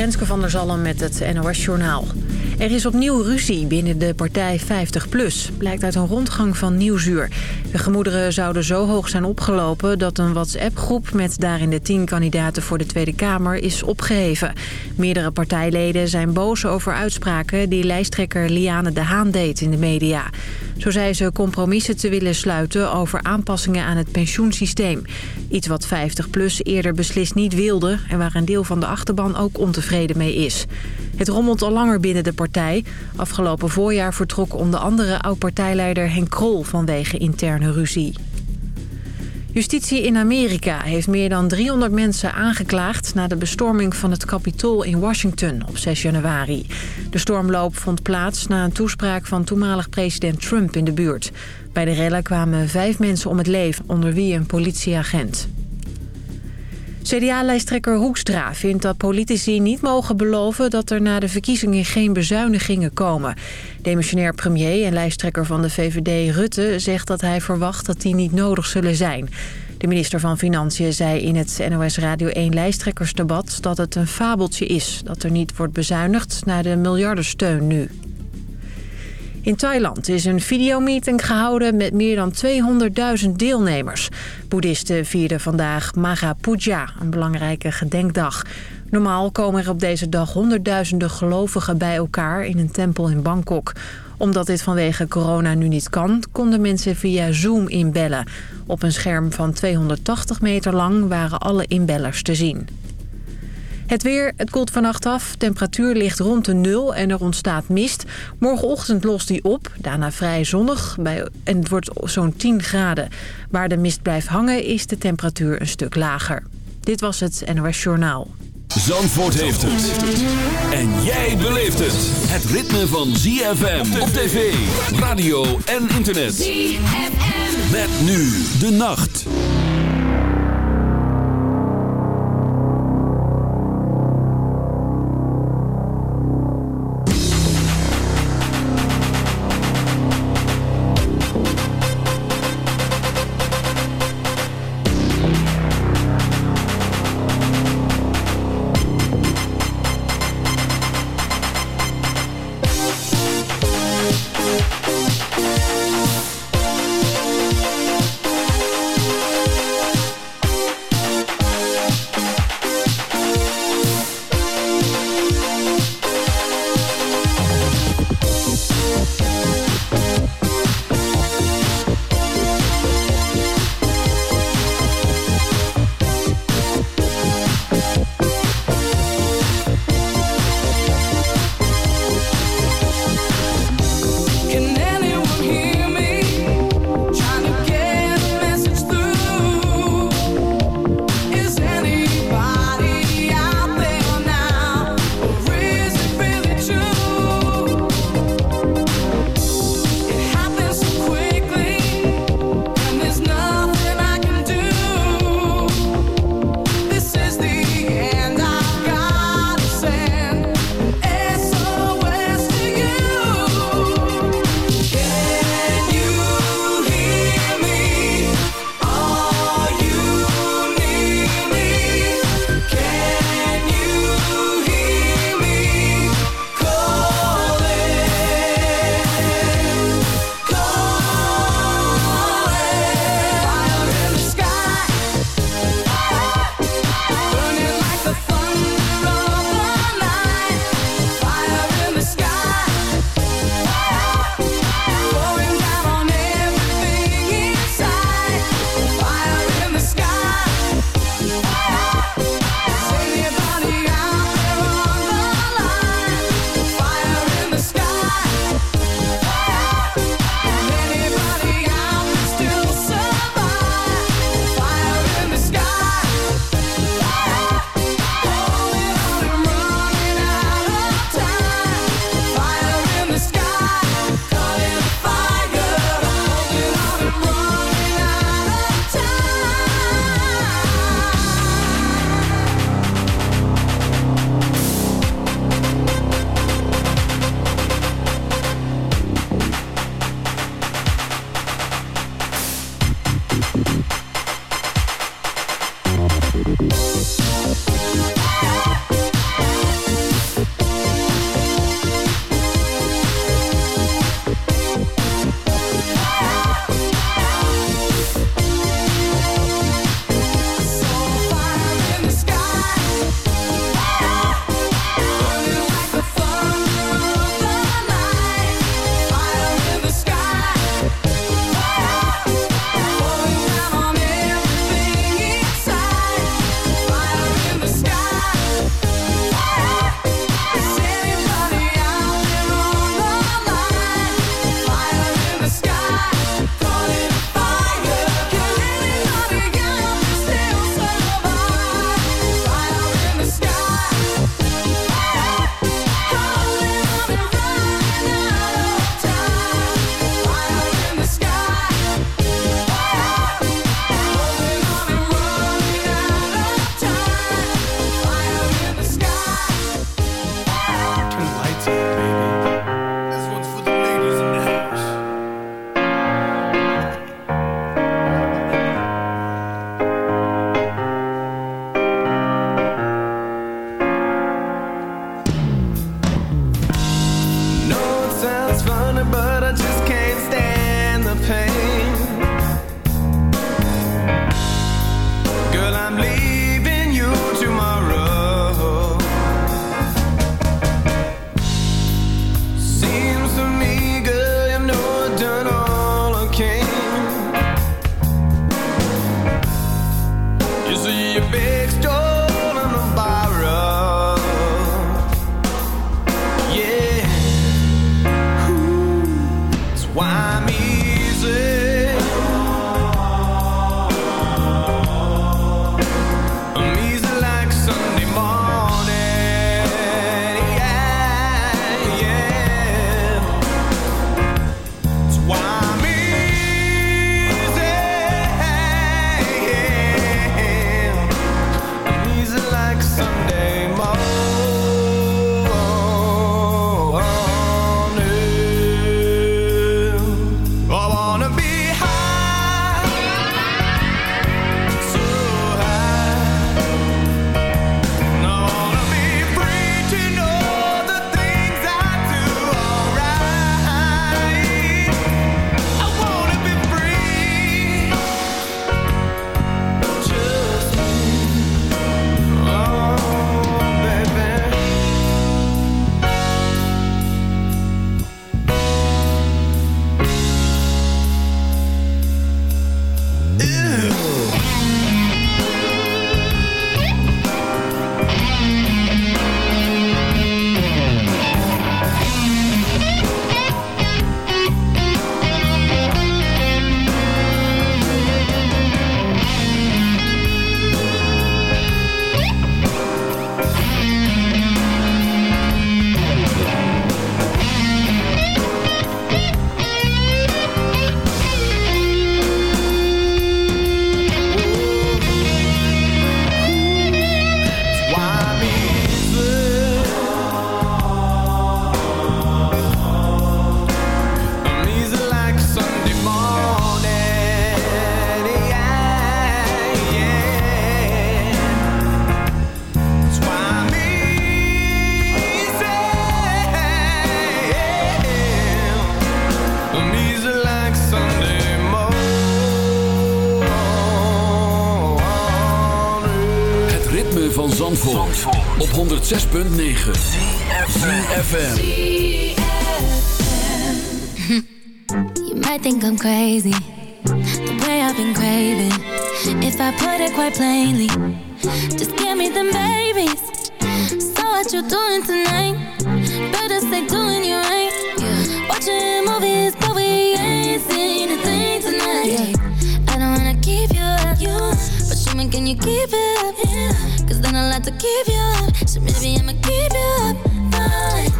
Renske van der Zalm met het NOS Journaal. Er is opnieuw ruzie binnen de partij 50PLUS, blijkt uit een rondgang van Nieuwsuur. De gemoederen zouden zo hoog zijn opgelopen dat een WhatsApp-groep... met daarin de tien kandidaten voor de Tweede Kamer is opgeheven. Meerdere partijleden zijn boos over uitspraken die lijsttrekker Liane de Haan deed in de media. Zo zei ze compromissen te willen sluiten over aanpassingen aan het pensioensysteem. Iets wat 50PLUS eerder beslist niet wilde en waar een deel van de achterban ook ontevreden mee is. Het rommelt al langer binnen de partij. Afgelopen voorjaar vertrok onder andere oud-partijleider Henk Krol vanwege interne ruzie. Justitie in Amerika heeft meer dan 300 mensen aangeklaagd... na de bestorming van het Capitool in Washington op 6 januari. De stormloop vond plaats na een toespraak van toenmalig president Trump in de buurt. Bij de rellen kwamen vijf mensen om het leven, onder wie een politieagent. CDA-lijsttrekker Hoekstra vindt dat politici niet mogen beloven... dat er na de verkiezingen geen bezuinigingen komen. Demissionair premier en lijsttrekker van de VVD Rutte zegt dat hij verwacht dat die niet nodig zullen zijn. De minister van Financiën zei in het NOS Radio 1 lijsttrekkersdebat... dat het een fabeltje is dat er niet wordt bezuinigd na de miljardensteun nu. In Thailand is een videomeeting gehouden met meer dan 200.000 deelnemers. Boeddhisten vierden vandaag Maha Puja, een belangrijke gedenkdag. Normaal komen er op deze dag honderdduizenden gelovigen bij elkaar in een tempel in Bangkok. Omdat dit vanwege corona nu niet kan, konden mensen via Zoom inbellen. Op een scherm van 280 meter lang waren alle inbellers te zien. Het weer, het koelt vannacht af. Temperatuur ligt rond de nul en er ontstaat mist. Morgenochtend lost die op, daarna vrij zonnig bij, en het wordt zo'n 10 graden. Waar de mist blijft hangen is de temperatuur een stuk lager. Dit was het NOS Journaal. Zandvoort heeft het. En jij beleeft het. Het ritme van ZFM op tv, radio en internet. ZFM. Met nu de nacht. You keep it up? yeah. Cause then I like to keep you up So maybe I'ma keep you up Fine.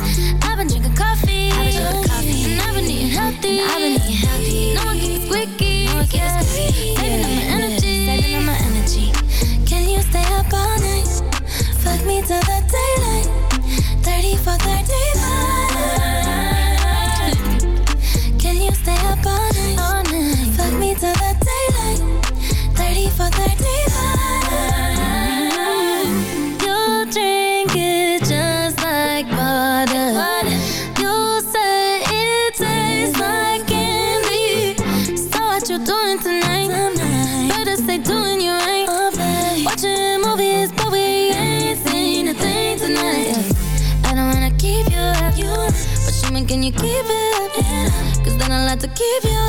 I've been drinking coffee, I've been drinking coffee. And I've been eating healthy, I've been eating healthy. No one gets squeaky, no one gets squeaky. Saving up my energy, saving up my energy. Can you stay up all night? Fuck me till the keep you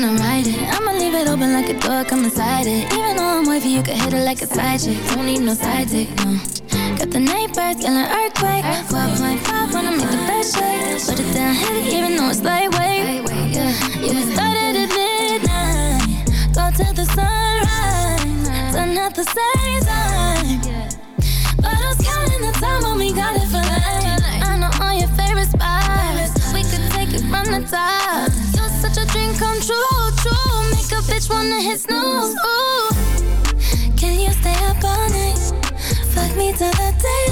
when I'm riding. I'ma leave it open like a door, come inside it. Even though I'm wavy, you can hit it like a side chick. Don't need no side dick, no. Got the neighbors yelling earthquake. 12.5 wanna make the best shake. Put it down heavy, even though it's lightweight. Yeah, yeah. Started at midnight, go till the sunrise. Done at the same wanna hit snooze. Can you stay up all night? Fuck me till the daylight.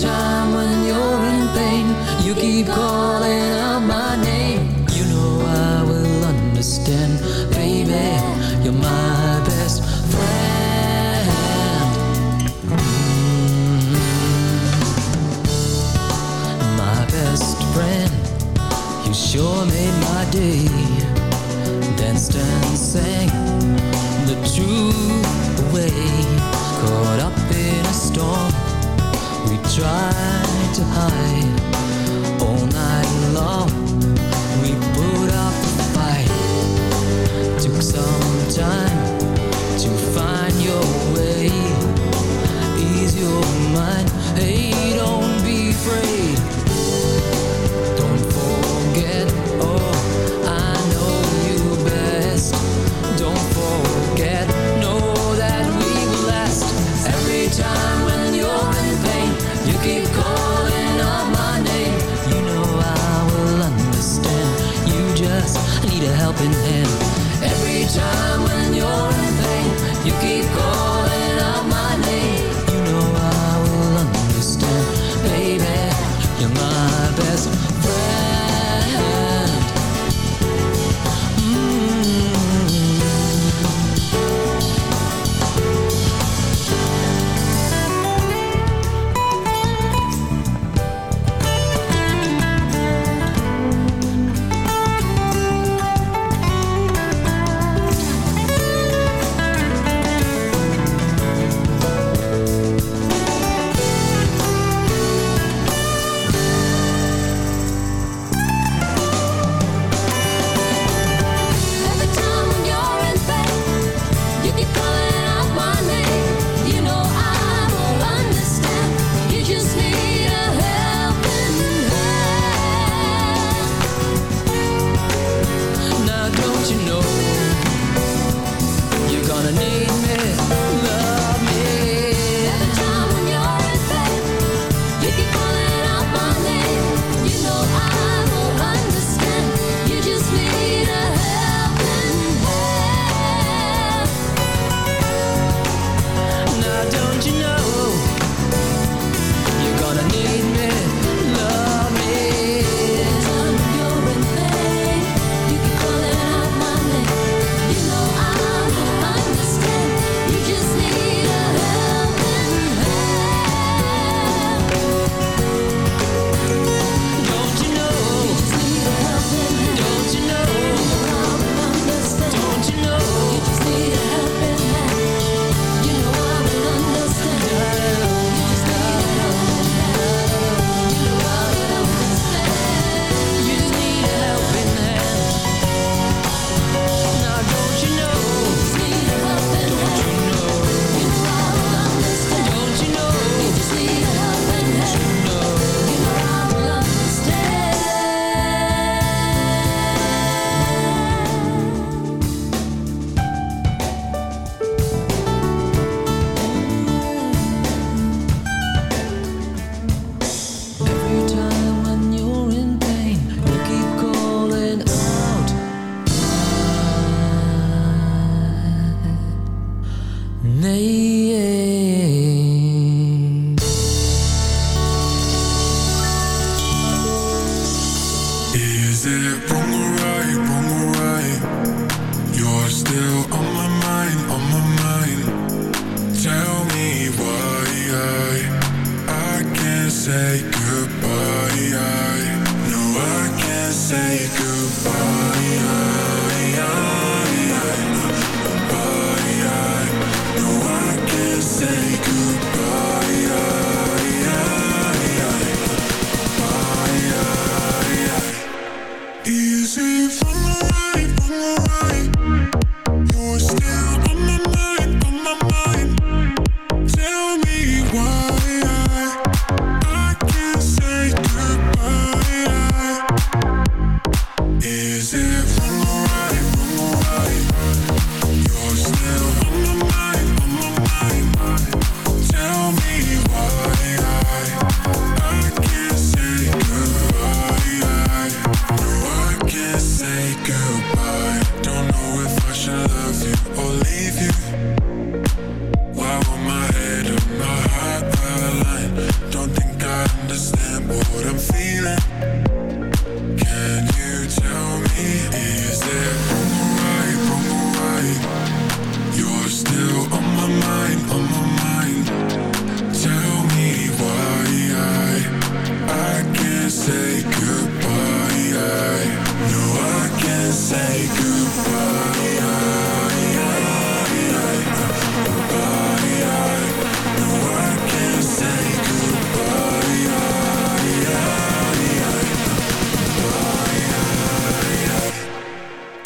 time.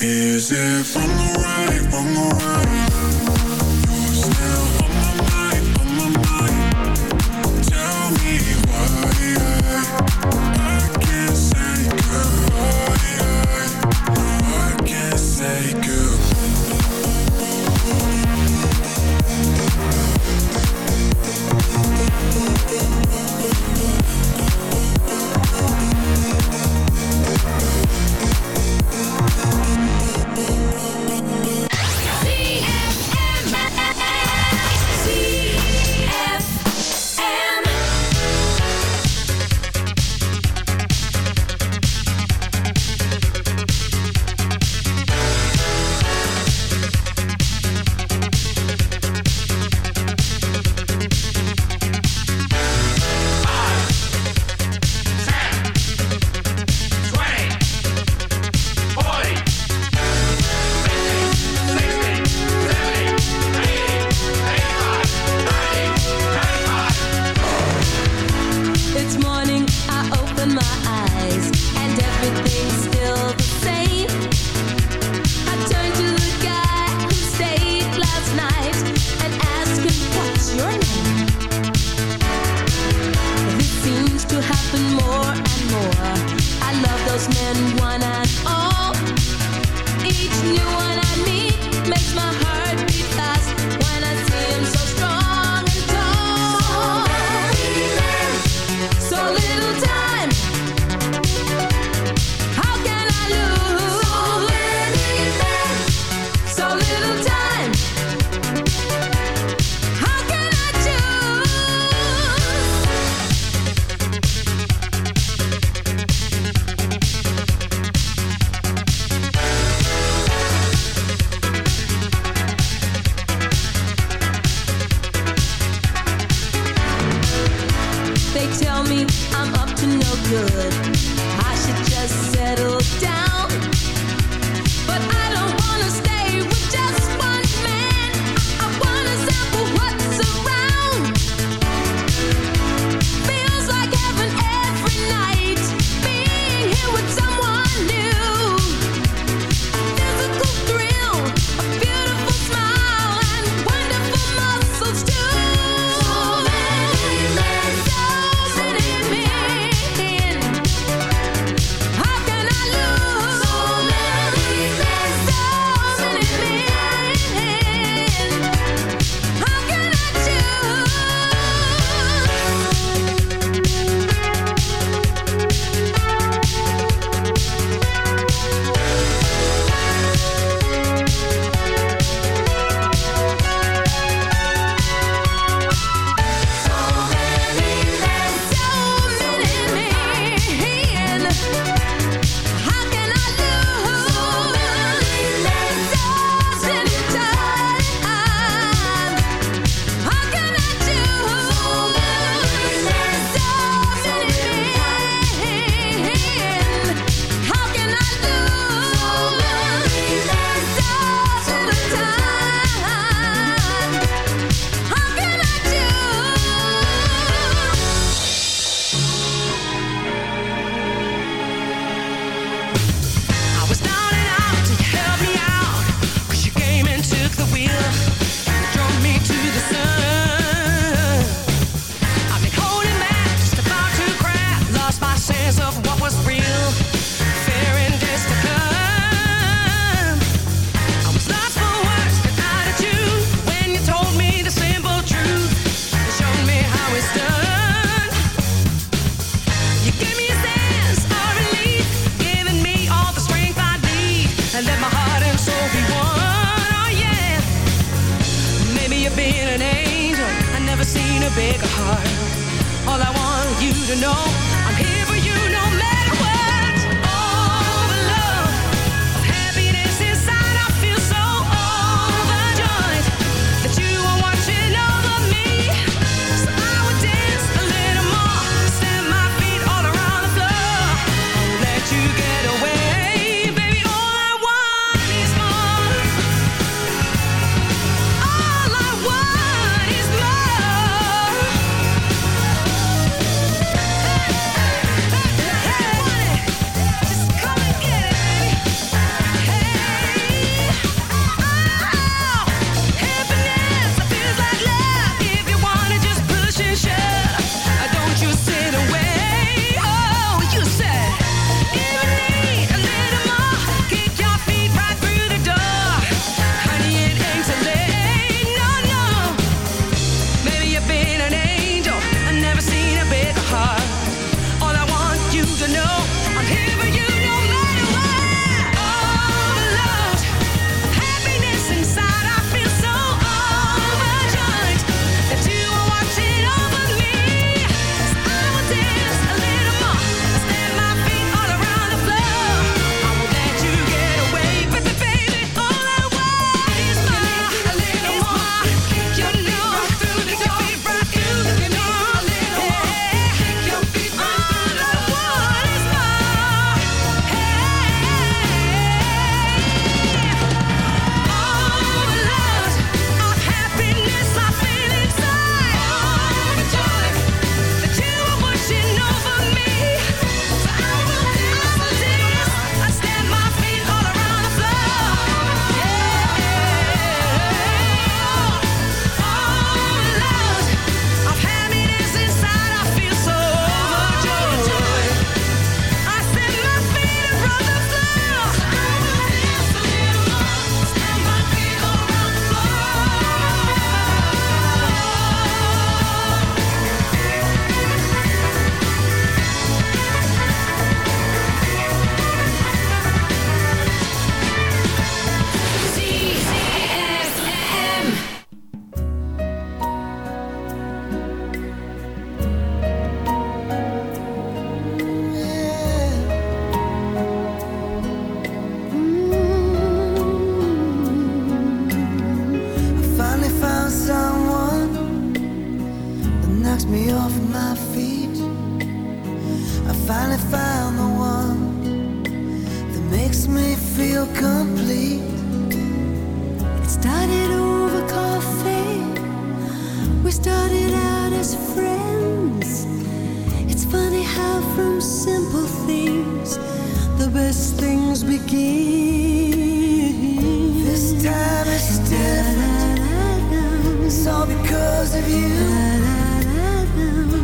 Is it from the right, from the right?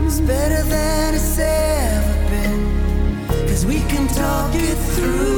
It's better than it's ever. Cause we can talk it through.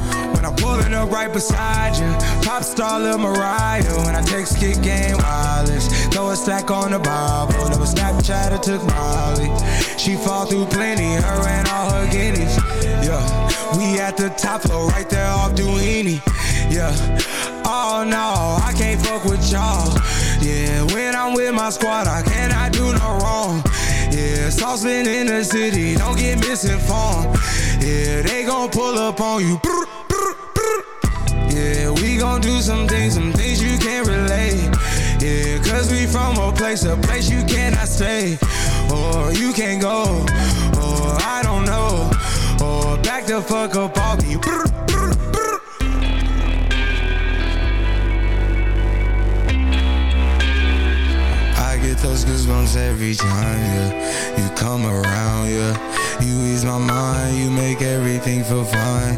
Pulling up right beside you, pop star Lil Mariah. When I text kick game wireless, throw a stack on the Bible. Never Snapchat or took Molly. She fall through plenty, her and all her guineas. Yeah. We at the top floor, right there off Doheny. Yeah. Oh no, I can't fuck with y'all. Yeah, when I'm with my squad, I cannot do no wrong. Yeah, saucepan in the city, don't get misinformed. Yeah, they gon' pull up on you. Yeah, we gon' do some things, some things you can't relate. Yeah, cause we from a place, a place you cannot stay. Or you can't go, or I don't know. Or back the fuck up all get those goosebumps every time, yeah. You come around, yeah. You ease my mind, you make everything feel fine.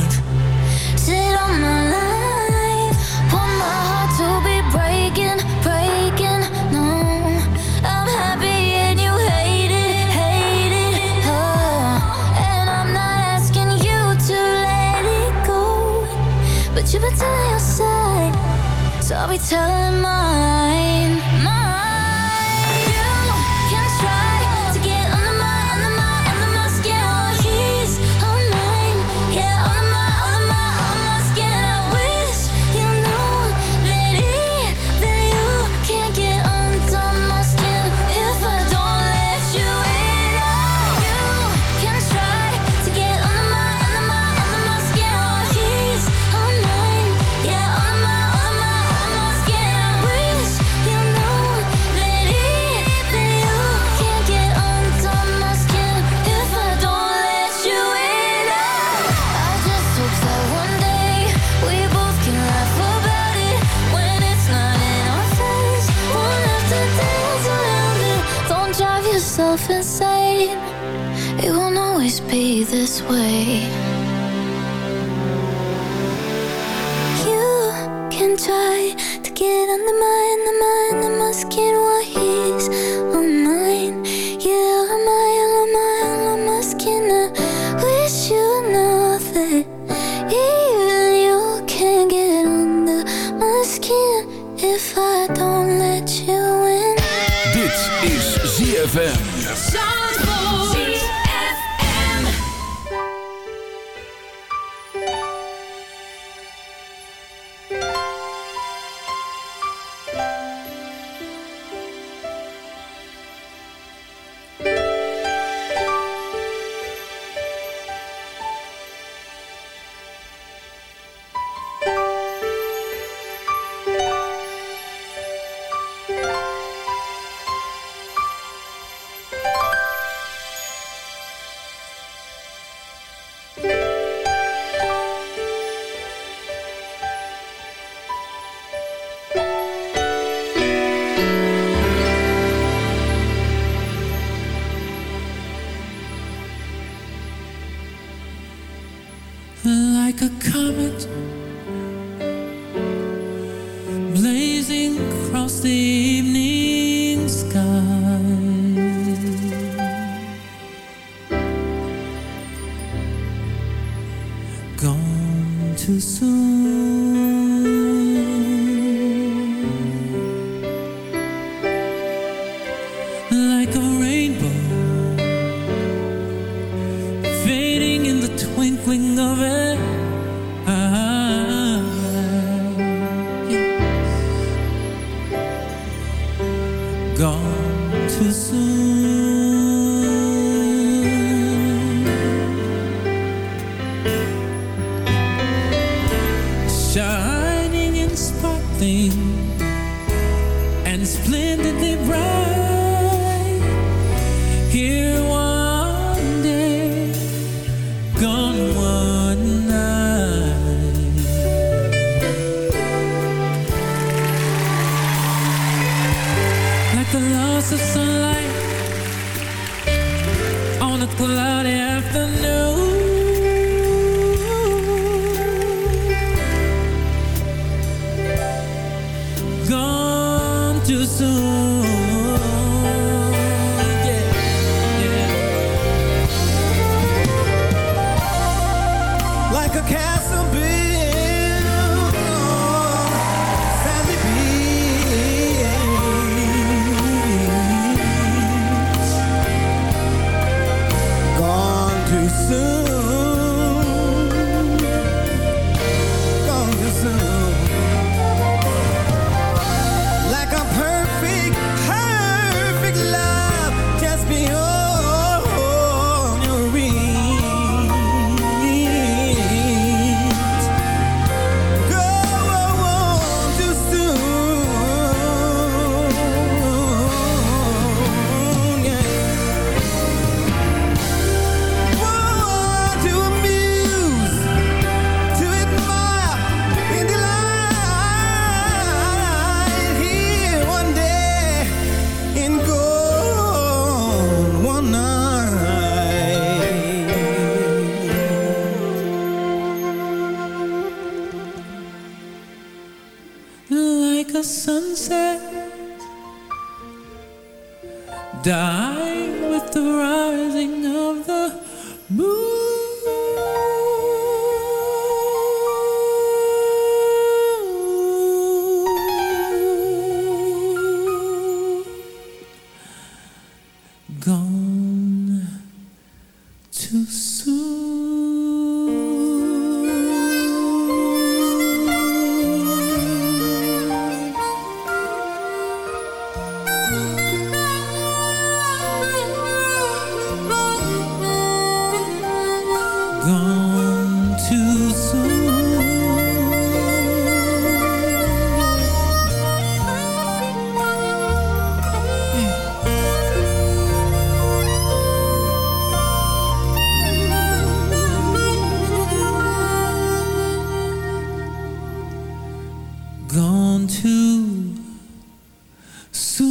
I'll be telling mine. gone too soon.